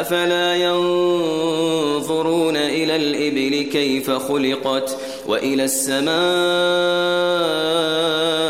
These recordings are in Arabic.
أفلا ينظرون إلى الإبل كيف خلقت وإلى السماء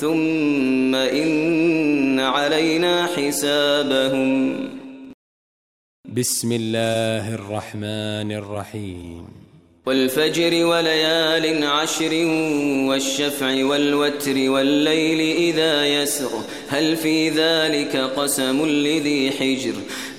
ثم إن علينا حسابهم. بسم الله الرحمن الرحيم. والفجر وليال عشر والشفع والوتر والليل إذا يسر. هل في ذلك قسم لذي حجر؟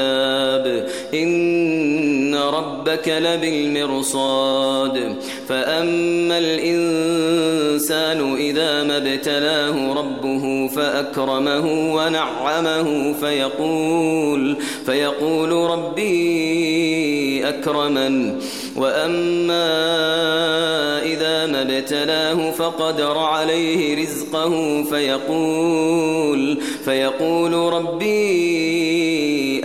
العذاب. إن ربك لبالمرصاد. فأما الإنسان إذا ما ابتلاه ربه فأكرمه ونعمه فيقول فيقول ربي أكرمن. وأما إذا ما ابتلاه فقدر عليه رزقه فيقول فيقول ربي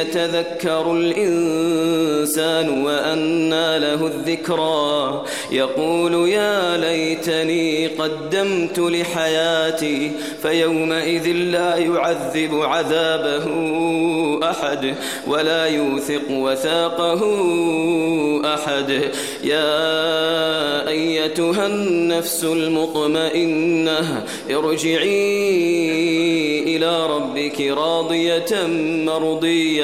يتذكر الإنسان وأنا له الذكرى. يقول يا ليتني قدمت لحياتي فيومئذ لا يعذب عذابه أحد ولا يوثق وثاقه أحد. يا أيتها النفس المطمئنة ارجعي إلى ربك راضية مرضية.